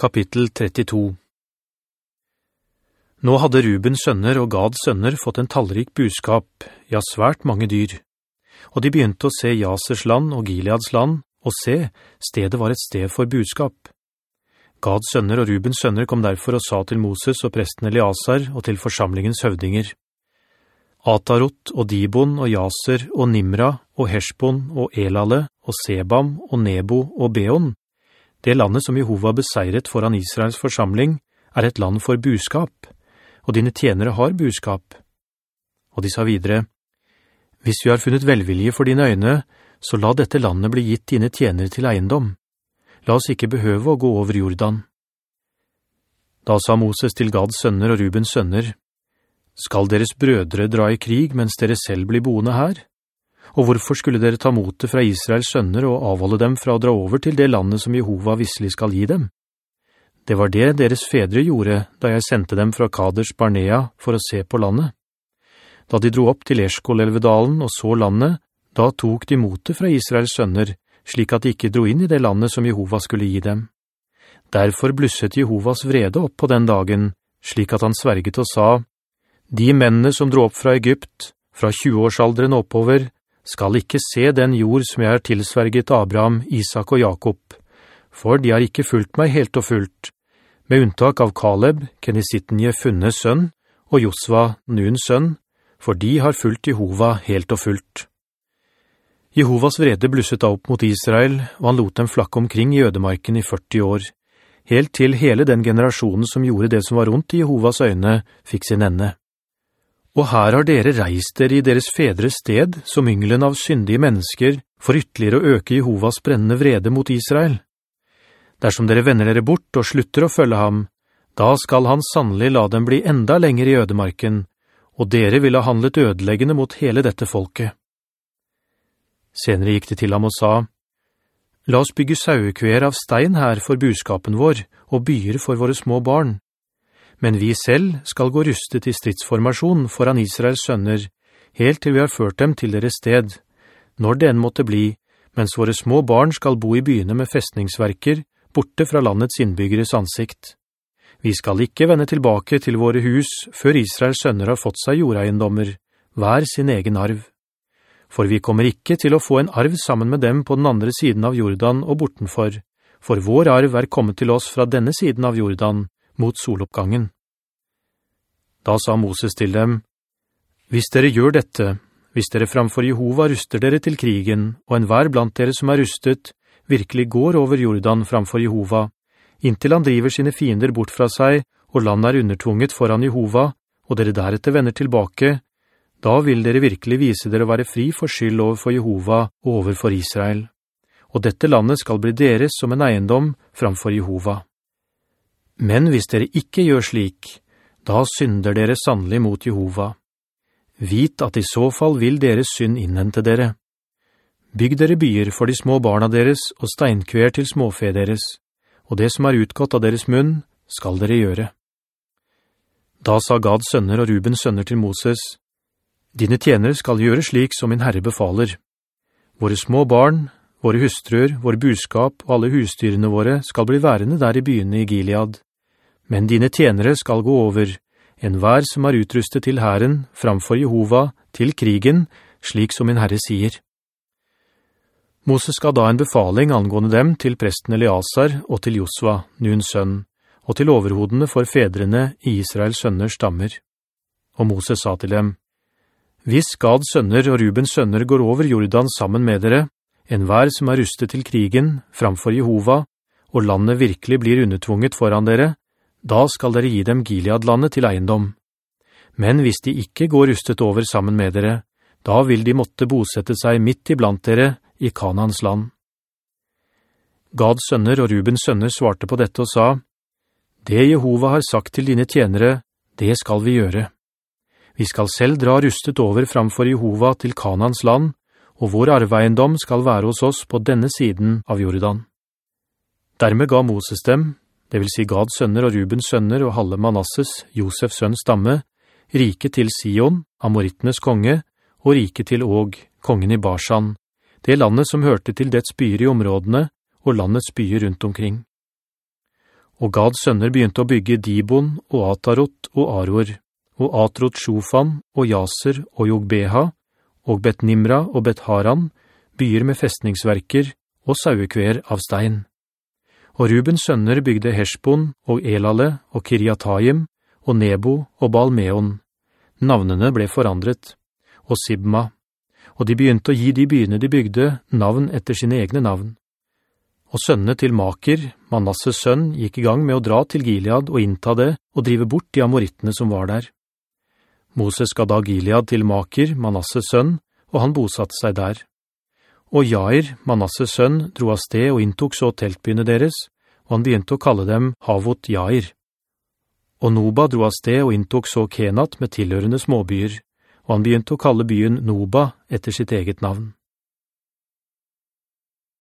Kapittel 32 Nå hadde Rubens sønner og Gads sønner fått en tallrik buskap, ja svært mange dyr. Og de begynte å se Jasers land og Gileads land, og se, stedet var et sted for buskap. Gads sønner og Rubens sønner kom derfor og sa til Moses og presten Eliasar og til forsamlingens høvdinger. Atarot og Dibon og Jaser og Nimra og Heshbon og Elale og Sebam og Nebo og Beon, det landet som Jehova beseiret foran Israels forsamling, er et land for buskap, og dine tjenere har buskap. Og de sa videre, «Hvis vi har funnet velvilje for dine øyne, så la dette landet bli gitt dine tjenere til eiendom. La oss ikke behøve å gå over Jordan.» Da sa Moses til Gads sønner og Rubens sønner, «Skal deres brødre dra i krig mens dere selv blir boende her?» Og hvorfor skulle dere ta motet fra Israels sønner og avholde dem fra å dra over til det landet som Jehova visselig skal gi dem? Det var det deres fedre gjorde da jeg sendte dem fra Kaders Barnea for å se på landet. Da de dro opp til Eshkol-elvedalen og så landet, da tok de motet fra Israels sønner, slik at de ikke dro inn i det landet som Jehova skulle gi dem. Derfor blusset Jehovas vrede opp på den dagen, slik at han sverget og sa, «De mennene som dro opp fra Egypt, fra 20-årsalderen oppover, skal ikke se den jord som jeg har tilsverget Abraham, Isak og Jakob, for de har ikke fulgt meg helt og fullt, med unntak av Kaleb, Kenisitten funne sønn, og Josva, Nuns sønn, for de har fulgt Jehova helt og fullt. Jehovas vrede blusset opp mot Israel, og han lot dem flakke omkring i ødemarken i 40 år, helt til hele den generasjonen som gjorde det som var rundt i Jehovas øyne, fikk sin ende. Og her har dere reist dere i deres fedres sted, som ynglen av syndige mennesker, for ytterligere å øke Jehovas brennende vrede mot Israel. Dersom dere vender dere bort og slutter å følge ham, da skal han sannelig la dem bli enda lenger i ødemarken, og dere vil ha handlet ødeleggende mot hele dette folket. Senere gikk de til ham og sa, «La oss bygge sauekver av stein her for buskapen vår, og byer for våre små barn.» Men vi selv skal gå rustet i stridsformasjon foran Israels sønner, helt til vi har ført dem til deres sted, når det enn måtte bli, mens våre små barn skal bo i byene med festningsverker, borte fra landets innbyggeres ansikt. Vi skal ikke vende tilbake til våre hus før Israels sønner har fått seg jordeiendommer, hver sin egen arv. For vi kommer ikke til å få en arv sammen med dem på den andre siden av Jordan og bortenfor, for vår arv er kommet til oss fra denne siden av Jordan, mot soloppgangen. Da sa Moses til dem, «Hvis dere gjør dette, hvis dere framfor Jehova ruster dere til krigen, og enhver blant dere som er rustet, virkelig går over Jordan framfor Jehova, inntil han driver sine fiender bort fra seg, og landet er undertvunget foran Jehova, og dere deretter vender tilbake, da vil dere virkelig vise dere å være fri for skyld overfor Jehova og overfor Israel. Og dette landet skal bli deres som en eiendom framfor Jehova. Men hvis dere ikke gjør slik, da synder dere sannelig mot Jehova. Vit at i så fall vil deres synd innhente dere. Bygg dere byer for de små barna deres og steinkver til småfe deres, og det som er utgått av deres munn skal dere gjøre. Da sa Gads sønner og Rubens sønner til Moses, «Dine tjenere skal gjøre slik som min Herre befaler. Våre små barn, våre hustruer, vår buskap og alle husdyrene våre skal bli værende der i byene i Gilead men dine tjenere skal gå over, en hver som er utrustet til Herren, framfor Jehova, til krigen, slik som min Herre sier. Moses skal da en befaling angående dem til presten Eliasar og til Josva, Nuns sønn, og til overhodene for fedrene i Israels sønners stammer. Og Moses sa til dem, «Hvis Gads sønner og Rubens sønner går over Jordan sammen med dere, en hver som er rustet til krigen, framfor Jehova, og landet virkelig blir undertvunget foran dere, da skal dere gi dem Gilead-landet til eiendom. Men hvis de ikke går rustet over sammen med dere, da vil de måtte bosette seg midt iblant dere i Kanans land. Gads sønner og Rubens sønner svarte på dette og sa, «Det Jehova har sagt til dine tjenere, det skal vi gjøre. Vi skal selv dra rustet over framfor Jehova til Kanans land, og vår arveeiendom skal være hos oss på denne siden av Jordan.» Dermed ga Moses dem, det vil si Gads sønner og Rubens sønner og halve Manasses, Josefs sønns stamme, rike til Sion, Amorittenes konge, og rike til Og, kongen i Barsan, det landet som hørte til dets byer i områdene, og landets byer rundt omkring. Og Gads sønner begynte å bygge Dibon og Atarot og Aror, og Atrot Shofan og Jaser og Jogbeha, og Bet Nimra og Bet Haran, byer med festningsverker og sauekver av stein. Og Rubens sønner bygde Heshbon og Elale og Kiriatayim og Nebo og Balmeon. Navnene ble forandret, og Sibma, og de begynte å gi de byene de bygde navn etter sine egne navn. Og sønnene til Maker, Manasses sønn, gikk i gang med å dra til Gilead og innta det og drive bort de amorittene som var der. Moses ga da Gilead til Maker, Manasses sønn, og han bosatte seg der. Og Jair, Manasses sønn, dro av sted og inntok så teltbyene deres, og han begynte å kalle dem Havot Jair. Og Noba dro av sted og inntok så Kenat med tilhørende småbyer, og han begynte å kalle byen Noba etter sitt eget navn.